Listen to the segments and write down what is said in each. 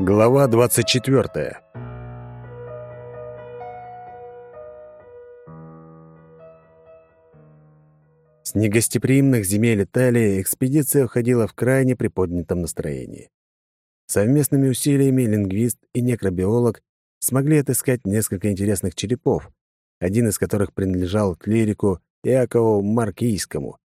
Глава 24. С негостеприимных земель Италии экспедиция уходила в крайне приподнятом настроении. Совместными усилиями лингвист и некробиолог смогли отыскать несколько интересных черепов, один из которых принадлежал клирику Иакову Маркийскому.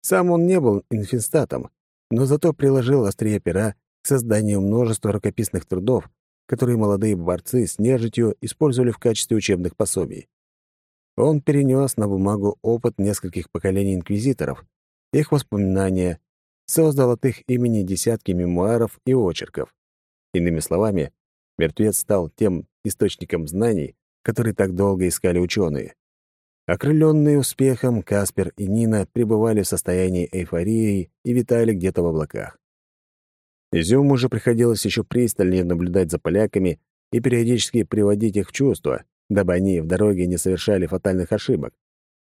Сам он не был инфестатом, но зато приложил острие пера к созданию множества рукописных трудов, которые молодые борцы с нежитью использовали в качестве учебных пособий. Он перенес на бумагу опыт нескольких поколений инквизиторов, их воспоминания, создал от их имени десятки мемуаров и очерков. Иными словами, мертвец стал тем источником знаний, который так долго искали ученые. Окрыленные успехом, Каспер и Нина пребывали в состоянии эйфории и витали где-то в облаках. Изюму же приходилось еще пристальнее наблюдать за поляками и периодически приводить их в чувство, дабы они в дороге не совершали фатальных ошибок.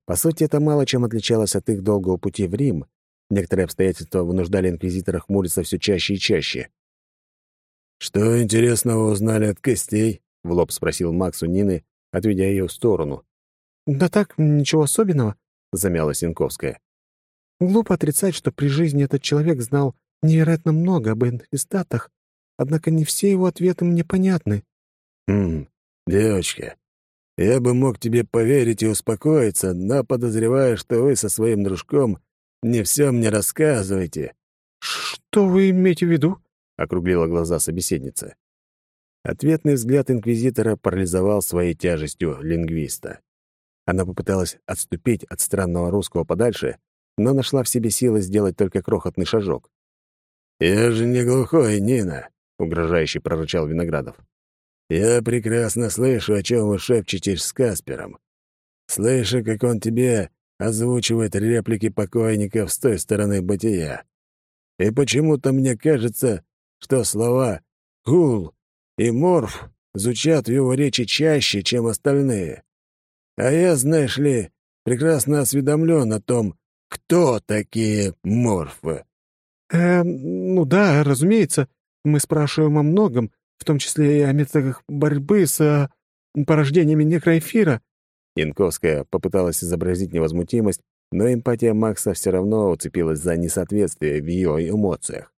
По сути, это мало чем отличалось от их долгого пути в Рим. Некоторые обстоятельства вынуждали инквизитора хмуриться все чаще и чаще. «Что интересного узнали от костей?» — в лоб спросил Макс у Нины, отведя ее в сторону. «Да так, ничего особенного», — замялась Янковская. «Глупо отрицать, что при жизни этот человек знал невероятно много об инфестатах, однако не все его ответы мне понятны». «Хм, девочка, я бы мог тебе поверить и успокоиться, но подозреваю, что вы со своим дружком не все мне рассказываете». «Что вы имеете в виду?» — округлила глаза собеседница. Ответный взгляд инквизитора парализовал своей тяжестью лингвиста. Она попыталась отступить от странного русского подальше, но нашла в себе силы сделать только крохотный шажок. «Я же не глухой, Нина», — угрожающе прорычал Виноградов. «Я прекрасно слышу, о чем вы шепчетесь с Каспером. Слышу, как он тебе озвучивает реплики покойников с той стороны бытия. И почему-то мне кажется, что слова «гул» и «морф» звучат в его речи чаще, чем остальные. А я, знаешь ли, прекрасно осведомлен о том, кто такие морфы. «Э, ну да, разумеется. Мы спрашиваем о многом, в том числе и о методах борьбы с э, порождениями некроэфира». Янковская попыталась изобразить невозмутимость, но эмпатия Макса все равно уцепилась за несоответствие в ее эмоциях.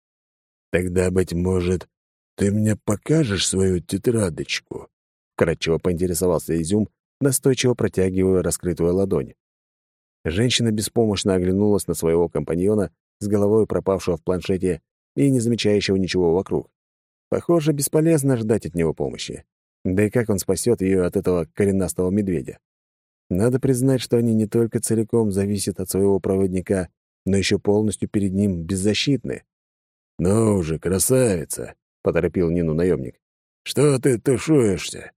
«Тогда, быть может, ты мне покажешь свою тетрадочку?» Кратчево поинтересовался Изюм, настойчиво протягивая раскрытую ладонь. Женщина беспомощно оглянулась на своего компаньона, с головой пропавшего в планшете и не замечающего ничего вокруг. Похоже, бесполезно ждать от него помощи. Да и как он спасет ее от этого коренастого медведя? Надо признать, что они не только целиком зависят от своего проводника, но еще полностью перед ним беззащитны. «Ну уже, красавица!» — поторопил Нину наемник. «Что ты тушуешься?»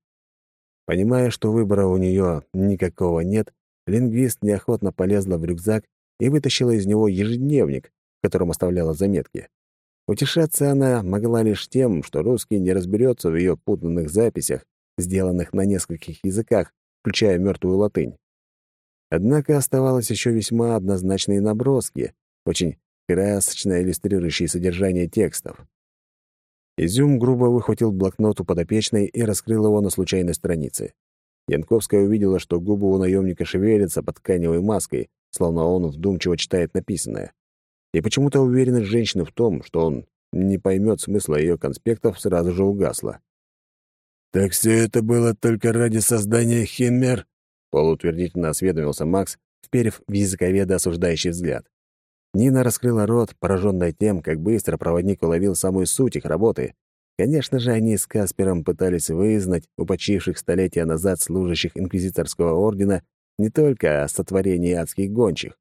Понимая, что выбора у нее никакого нет, лингвист неохотно полезла в рюкзак и вытащила из него ежедневник, в котором оставляла заметки. Утешаться она могла лишь тем, что русский не разберется в ее путанных записях, сделанных на нескольких языках, включая мертвую латынь. Однако оставалось еще весьма однозначные наброски, очень красочно иллюстрирующие содержание текстов. Изюм грубо выхватил блокнот у подопечной и раскрыл его на случайной странице. Янковская увидела, что губы у наемника шевелятся под тканевой маской, словно он вдумчиво читает написанное. И почему-то уверенность женщины в том, что он не поймет смысла ее конспектов, сразу же угасла. «Так все это было только ради создания химер?» — полуутвердительно осведомился Макс, вперев в языковеда осуждающий взгляд. Нина раскрыла рот, пораженная тем, как быстро проводник уловил самую суть их работы. Конечно же, они с Каспером пытались вызнать у почивших столетия назад служащих инквизиторского ордена не только о сотворении адских гончих,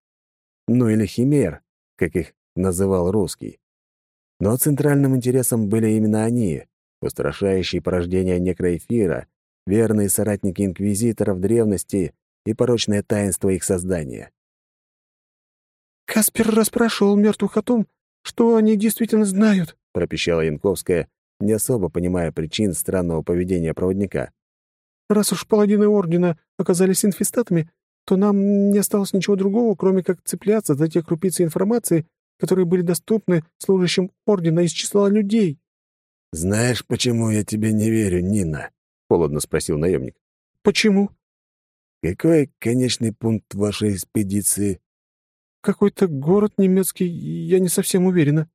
ну или химер, как их называл русский. Но центральным интересом были именно они, устрашающие порождения некроэфира, верные соратники инквизиторов древности и порочное таинство их создания. «Каспер расспрашивал мертвых о том, что они действительно знают», — пропищала Янковская, не особо понимая причин странного поведения проводника. Раз уж паладины Ордена оказались инфестатами, то нам не осталось ничего другого, кроме как цепляться за те крупицы информации, которые были доступны служащим Ордена из числа людей». «Знаешь, почему я тебе не верю, Нина?» — холодно спросил наемник. «Почему?» «Какой конечный пункт вашей экспедиции?» «Какой-то город немецкий, я не совсем уверена».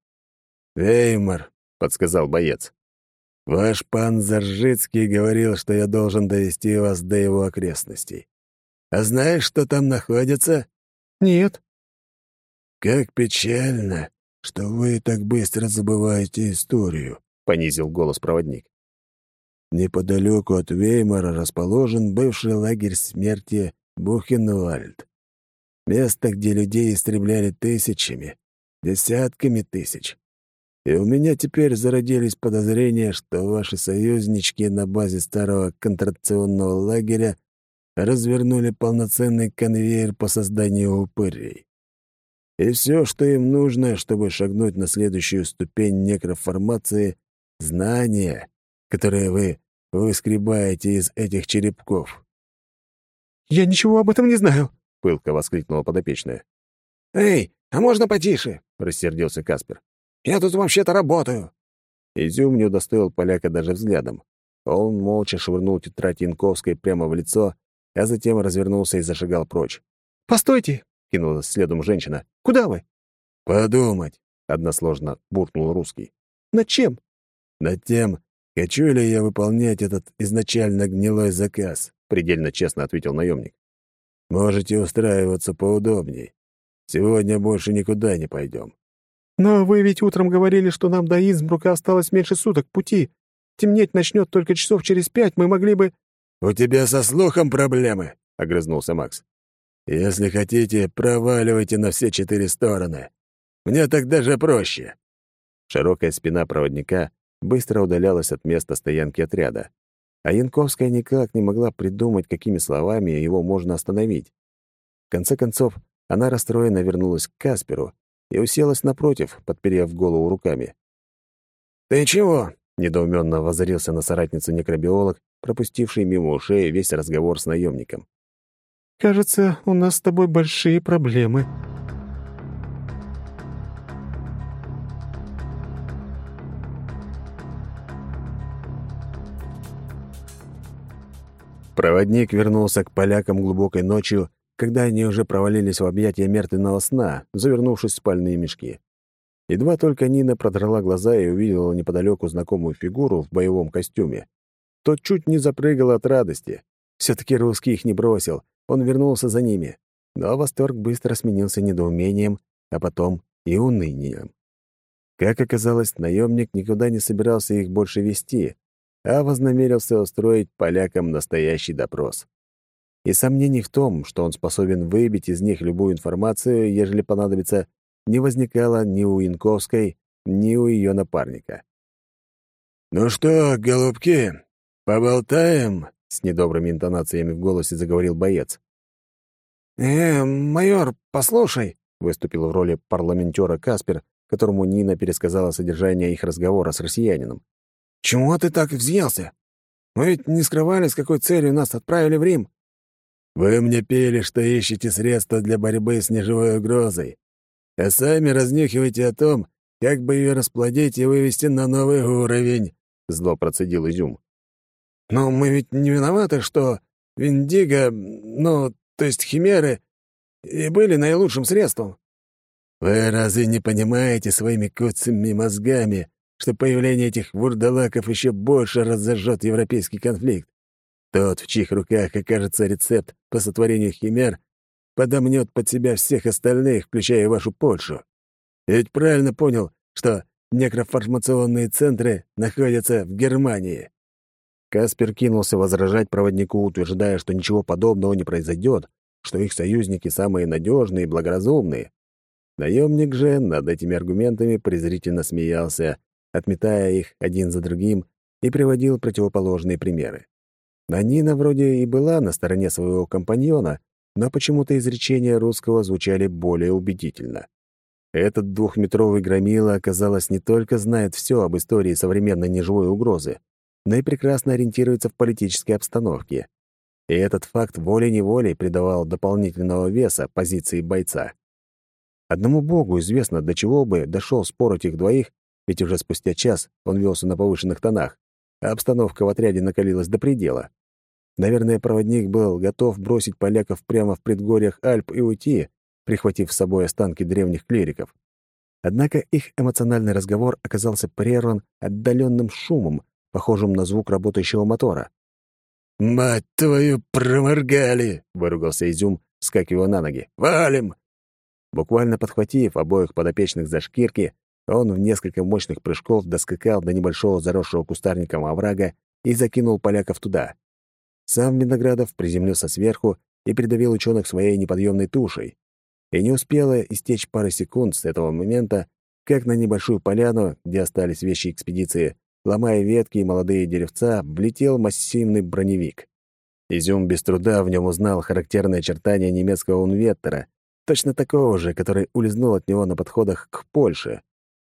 «Веймар», — подсказал боец. «Ваш пан Заржицкий говорил, что я должен довести вас до его окрестностей. А знаешь, что там находится?» «Нет». «Как печально, что вы так быстро забываете историю», — понизил голос проводник. Неподалеку от Веймара расположен бывший лагерь смерти Бухенвальд. Место, где людей истребляли тысячами, десятками тысяч. И у меня теперь зародились подозрения, что ваши союзнички на базе старого контракционного лагеря развернули полноценный конвейер по созданию упырей. И все, что им нужно, чтобы шагнуть на следующую ступень некроформации — знания, которые вы выскребаете из этих черепков. «Я ничего об этом не знаю», — пылко воскликнула подопечная. «Эй, а можно потише?» — рассердился Каспер. «Я тут вообще-то работаю». Изюм не удостоил поляка даже взглядом. Он молча швырнул тетрадь Янковской прямо в лицо, а затем развернулся и зашагал прочь. «Постойте!» — кинулась следом женщина. «Куда вы?» «Подумать!» — односложно буркнул русский. «Над чем?» «Над тем, хочу ли я выполнять этот изначально гнилой заказ», — предельно честно ответил наемник. «Можете устраиваться поудобней. Сегодня больше никуда не пойдем». «Но вы ведь утром говорили, что нам до Инсбрука осталось меньше суток пути. Темнеть начнет только часов через пять, мы могли бы...» «У тебя со слухом проблемы», — огрызнулся Макс. «Если хотите, проваливайте на все четыре стороны. Мне так даже проще». Широкая спина проводника быстро удалялась от места стоянки отряда, а Янковская никак не могла придумать, какими словами его можно остановить. В конце концов, она расстроенно вернулась к Касперу и уселась напротив, подперев голову руками. «Ты чего?» — недоуменно воззрился на соратницу некробиолог, пропустивший мимо ушей весь разговор с наемником. «Кажется, у нас с тобой большие проблемы». Проводник вернулся к полякам глубокой ночью, когда они уже провалились в объятия мертвенного сна, завернувшись в спальные мешки. Едва только Нина продрала глаза и увидела неподалеку знакомую фигуру в боевом костюме. Тот чуть не запрыгал от радости. Все-таки русский их не бросил, он вернулся за ними. Но восторг быстро сменился недоумением, а потом и унынием. Как оказалось, наемник никуда не собирался их больше вести, а вознамерился устроить полякам настоящий допрос. И сомнений в том, что он способен выбить из них любую информацию, ежели понадобится, не возникало ни у Янковской, ни у ее напарника. «Ну что, голубки, поболтаем?» — с недобрыми интонациями в голосе заговорил боец. «Э, майор, послушай», — выступил в роли парламентера Каспер, которому Нина пересказала содержание их разговора с россиянином. «Чего ты так взъелся? Мы ведь не скрывали, с какой целью нас отправили в Рим». «Вы мне пели, что ищете средства для борьбы с неживой угрозой, а сами разнюхиваете о том, как бы ее расплодить и вывести на новый уровень», — зло процедил Изюм. «Но мы ведь не виноваты, что Виндиго, ну, то есть химеры, и были наилучшим средством». «Вы разве не понимаете своими куцами мозгами, что появление этих вурдалаков еще больше разожжет европейский конфликт? Тот, в чьих руках окажется рецепт по сотворению химер, подомнет под себя всех остальных, включая вашу Польшу. Ведь правильно понял, что некроформационные центры находятся в Германии. Каспер кинулся возражать проводнику, утверждая, что ничего подобного не произойдет, что их союзники самые надежные и благоразумные. Наемник же над этими аргументами презрительно смеялся, отметая их один за другим, и приводил противоположные примеры. А Нина вроде и была на стороне своего компаньона, но почему-то изречения русского звучали более убедительно. Этот двухметровый громила, оказалось, не только знает все об истории современной неживой угрозы, но и прекрасно ориентируется в политической обстановке. И этот факт волей-неволей придавал дополнительного веса позиции бойца. Одному богу известно, до чего бы дошел спор этих двоих, ведь уже спустя час он велся на повышенных тонах, а обстановка в отряде накалилась до предела. Наверное, проводник был готов бросить поляков прямо в предгорьях Альп и уйти, прихватив с собой останки древних клириков. Однако их эмоциональный разговор оказался прерван отдаленным шумом, похожим на звук работающего мотора. «Мать твою, проморгали!» — выругался Изюм, скакивая на ноги. «Валим!» Буквально подхватив обоих подопечных за шкирки, он в несколько мощных прыжков доскакал до небольшого заросшего кустарником оврага и закинул поляков туда. Сам Виноградов приземлился сверху и придавил ученых своей неподъемной тушей. И не успело истечь пары секунд с этого момента, как на небольшую поляну, где остались вещи экспедиции, ломая ветки и молодые деревца, влетел массивный броневик. Изюм без труда в нем узнал характерные очертания немецкого унветтера, точно такого же, который улизнул от него на подходах к Польше.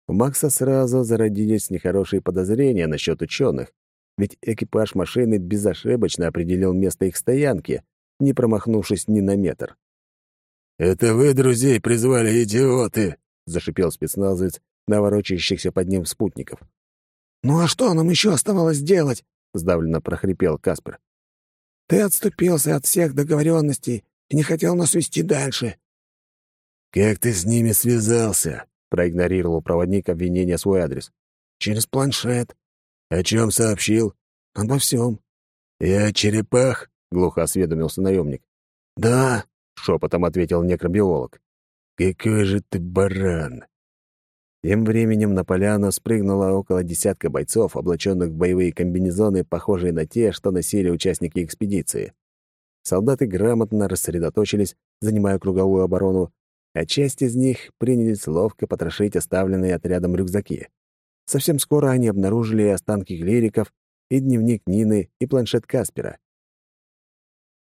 У Макса сразу зародились нехорошие подозрения насчет ученых, ведь экипаж машины безошибочно определил место их стоянки, не промахнувшись ни на метр. «Это вы друзей призвали, идиоты!» — зашипел спецназовец на ворочающихся под ним спутников. «Ну а что нам еще оставалось делать?» — сдавленно прохрипел Каспер. «Ты отступился от всех договоренностей и не хотел нас вести дальше». «Как ты с ними связался?» — проигнорировал проводник обвинения свой адрес. «Через планшет». «О чем сообщил?» «Обо всем». «Я черепах?» — глухо осведомился наемник. «Да», — шепотом ответил некробиолог. «Какой же ты баран!» Тем временем на поляну спрыгнуло около десятка бойцов, облаченных в боевые комбинезоны, похожие на те, что носили участники экспедиции. Солдаты грамотно рассредоточились, занимая круговую оборону, а часть из них принялись ловко потрошить оставленные отрядом рюкзаки. Совсем скоро они обнаружили останки клириков, и дневник Нины, и планшет Каспера.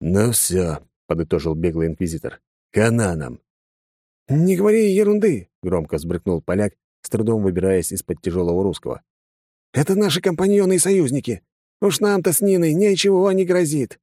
«Ну все», — подытожил беглый инквизитор, — «кананом». «Не говори ерунды», — громко взбрыкнул поляк, с трудом выбираясь из-под тяжелого русского. «Это наши компаньоны и союзники. Уж нам-то с Ниной ничего не грозит».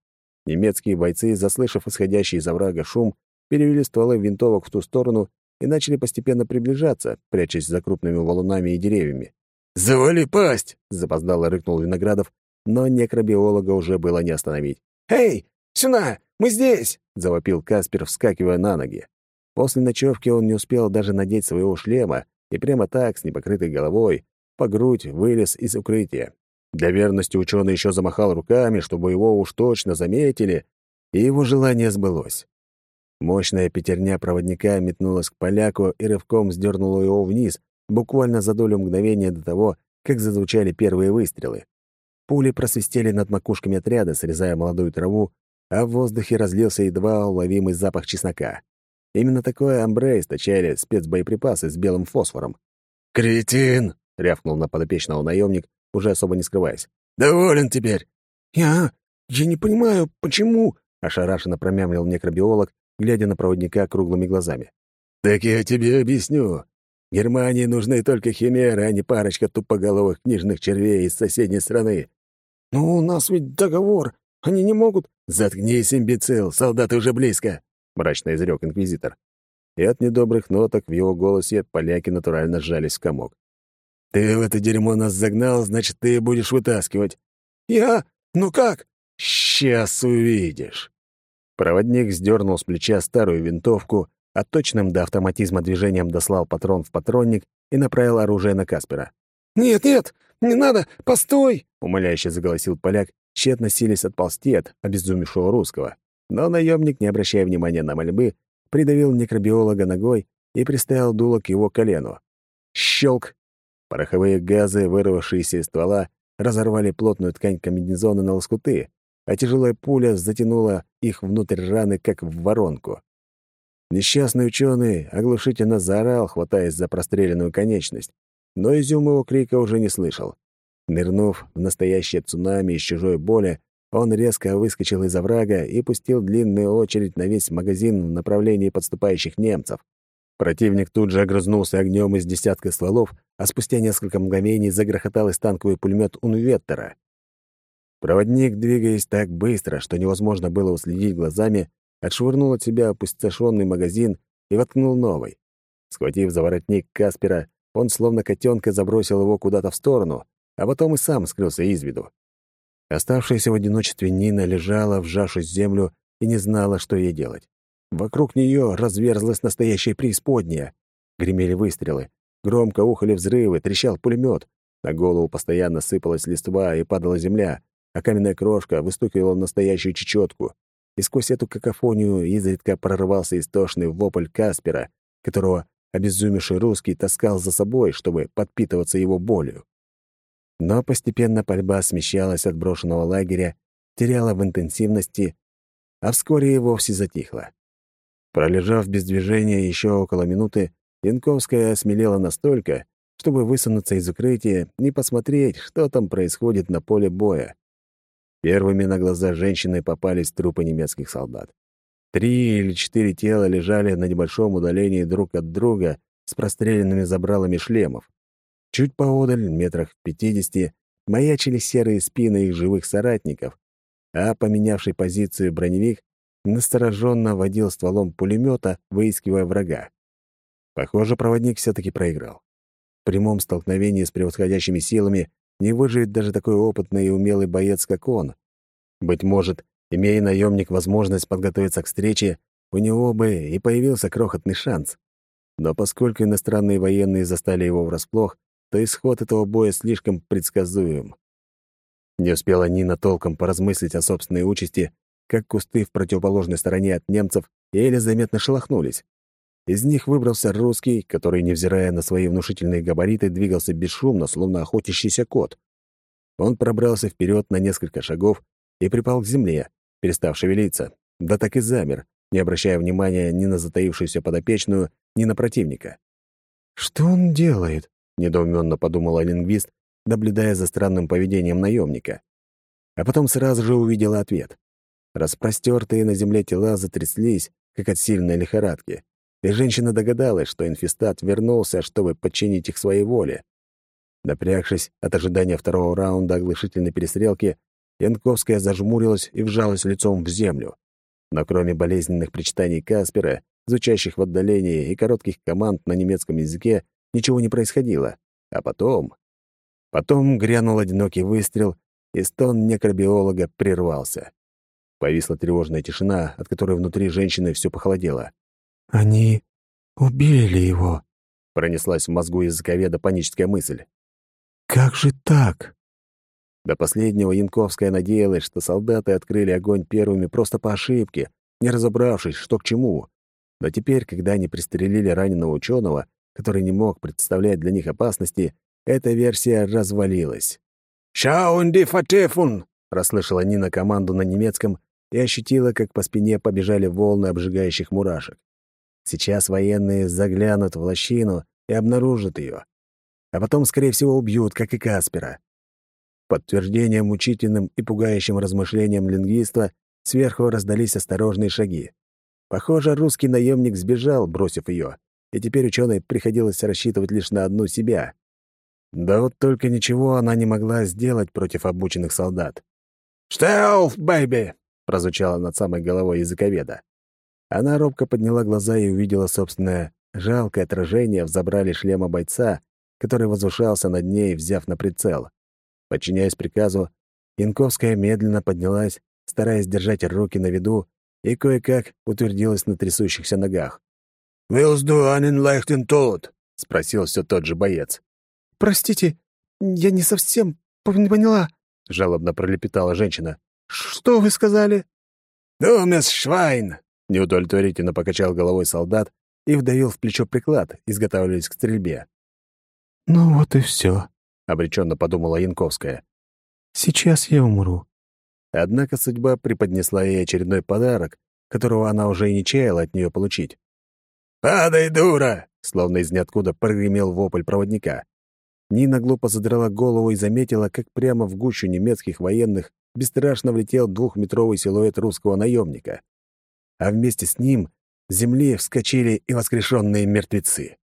Немецкие бойцы, заслышав исходящий из оврага шум, перевели стволы винтовок в ту сторону и начали постепенно приближаться, прячась за крупными валунами и деревьями. «Завали пасть!» — запоздало рыкнул Виноградов, но некробиолога уже было не остановить. «Эй, сюда! Мы здесь!» — завопил Каспер, вскакивая на ноги. После ночевки он не успел даже надеть своего шлема и прямо так, с непокрытой головой, по грудь вылез из укрытия. Для верности ученый еще замахал руками, чтобы его уж точно заметили, и его желание сбылось. Мощная пятерня проводника метнулась к поляку и рывком сдернула его вниз, буквально за долю мгновения до того, как зазвучали первые выстрелы. Пули просвистели над макушками отряда, срезая молодую траву, а в воздухе разлился едва уловимый запах чеснока. Именно такое амбре источали спецбоеприпасы с белым фосфором. «Кретин!» — рявкнул на подопечного наемник, уже особо не скрываясь. «Доволен теперь!» «Я... я не понимаю, почему...» — ошарашенно промямлил некробиолог, глядя на проводника круглыми глазами. «Так я тебе объясню. Германии нужны только химеры, а не парочка тупоголовых книжных червей из соседней страны». «Но у нас ведь договор. Они не могут...» «Заткнись, имбецил, солдаты уже близко!» — мрачно изрек инквизитор. И от недобрых ноток в его голосе поляки натурально сжались в комок. «Ты в это дерьмо нас загнал, значит, ты будешь вытаскивать». «Я? Ну как?» «Сейчас увидишь». Проводник сдернул с плеча старую винтовку, а до автоматизма движением дослал патрон в патронник и направил оружие на Каспера. «Нет, нет, не надо, постой!» — умоляюще заголосил поляк, тщетно сились отползти от обезумевшего русского. Но наемник, не обращая внимания на мольбы, придавил некробиолога ногой и приставил дуло к его колену. Щелк! Пороховые газы, вырвавшиеся из ствола, разорвали плотную ткань комбинезона на лоскуты, а тяжелая пуля затянула их внутрь раны, как в воронку. Несчастный ученый оглушительно заорал, хватаясь за простреленную конечность, но изюм его крика уже не слышал. Нырнув в настоящее цунами из чужой боли, он резко выскочил из оврага и пустил длинную очередь на весь магазин в направлении подступающих немцев. Противник тут же огрызнулся огнем из десятка стволов, а спустя несколько мгновений загрохотал из танковый пулемет Унветтера. Проводник, двигаясь так быстро, что невозможно было уследить глазами, отшвырнул от себя опустошенный магазин и воткнул новый. Схватив за воротник Каспера, он словно котенка забросил его куда-то в сторону, а потом и сам скрылся из виду. Оставшаяся в одиночестве Нина лежала, вжавшись в землю, и не знала, что ей делать. Вокруг нее разверзлась настоящая преисподняя. Гремели выстрелы, громко ухали взрывы, трещал пулемет. На голову постоянно сыпалась листва и падала земля, а каменная крошка выстукивала настоящую чечетку. И сквозь эту какофонию изредка прорывался истошный вопль Каспера, которого обезумевший русский таскал за собой, чтобы подпитываться его болью. Но постепенно пальба смещалась от брошенного лагеря, теряла в интенсивности, а вскоре и вовсе затихла. Пролежав без движения еще около минуты, Янковская осмелела настолько, чтобы высунуться из укрытия и посмотреть, что там происходит на поле боя. Первыми на глаза женщины попались трупы немецких солдат. Три или четыре тела лежали на небольшом удалении друг от друга с простреленными забралами шлемов. Чуть поодаль, метрах в пятидесяти, маячили серые спины их живых соратников, а поменявший позицию броневик настороженно водил стволом пулемета, выискивая врага. Похоже, проводник все-таки проиграл. В прямом столкновении с превосходящими силами не выживет даже такой опытный и умелый боец, как он. Быть может, имея наемник возможность подготовиться к встрече, у него бы и появился крохотный шанс. Но поскольку иностранные военные застали его врасплох, то исход этого боя слишком предсказуем. Не успела Нина толком поразмыслить о собственной участи, как кусты в противоположной стороне от немцев еле заметно шелохнулись. Из них выбрался русский, который, невзирая на свои внушительные габариты, двигался бесшумно, словно охотящийся кот. Он пробрался вперед на несколько шагов и припал к земле, перестав шевелиться, да так и замер, не обращая внимания ни на затаившуюся подопечную, ни на противника. «Что он делает?» — недоуменно подумала лингвист, наблюдая за странным поведением наемника. А потом сразу же увидела ответ. Распростертые на земле тела затряслись, как от сильной лихорадки и женщина догадалась, что инфестат вернулся, чтобы подчинить их своей воле. Напрягшись от ожидания второго раунда оглушительной перестрелки, Янковская зажмурилась и вжалась лицом в землю. Но кроме болезненных причитаний Каспера, звучащих в отдалении, и коротких команд на немецком языке, ничего не происходило. А потом... Потом грянул одинокий выстрел, и стон некробиолога прервался. Повисла тревожная тишина, от которой внутри женщины все похолодело. «Они убили его», — пронеслась в мозгу языковеда паническая мысль. «Как же так?» До последнего Янковская надеялась, что солдаты открыли огонь первыми просто по ошибке, не разобравшись, что к чему. Но теперь, когда они пристрелили раненого ученого, который не мог представлять для них опасности, эта версия развалилась. «Шаун ди фатефун!» — расслышала Нина команду на немецком и ощутила, как по спине побежали волны обжигающих мурашек. Сейчас военные заглянут в лощину и обнаружат ее. А потом, скорее всего, убьют, как и Каспера. Подтверждением мучительным и пугающим размышлениям лингвиста сверху раздались осторожные шаги. Похоже, русский наемник сбежал, бросив ее, и теперь ученой приходилось рассчитывать лишь на одну себя. Да вот только ничего она не могла сделать против обученных солдат. «Стелф, бэйби!» — прозвучало над самой головой языковеда. Она робко подняла глаза и увидела собственное жалкое отражение в забрале шлема бойца, который возвышался над ней, взяв на прицел. Подчиняясь приказу, Янковская медленно поднялась, стараясь держать руки на виду, и кое-как утвердилась на трясущихся ногах. «Willst du einen leichten Tod?» — спросил все тот же боец. «Простите, я не совсем поняла», — жалобно пролепетала женщина. «Что вы сказали?» «Думес Швайн!» Неудовлетворительно покачал головой солдат и вдавил в плечо приклад, изготавливаясь к стрельбе. «Ну вот и все, обреченно подумала Янковская. «Сейчас я умру». Однако судьба преподнесла ей очередной подарок, которого она уже и не чаяла от нее получить. «Падай, дура!» — словно из ниоткуда прогремел вопль проводника. Нина глупо задрала голову и заметила, как прямо в гущу немецких военных бесстрашно влетел двухметровый силуэт русского наемника а вместе с ним с земли вскочили и воскрешенные мертвецы.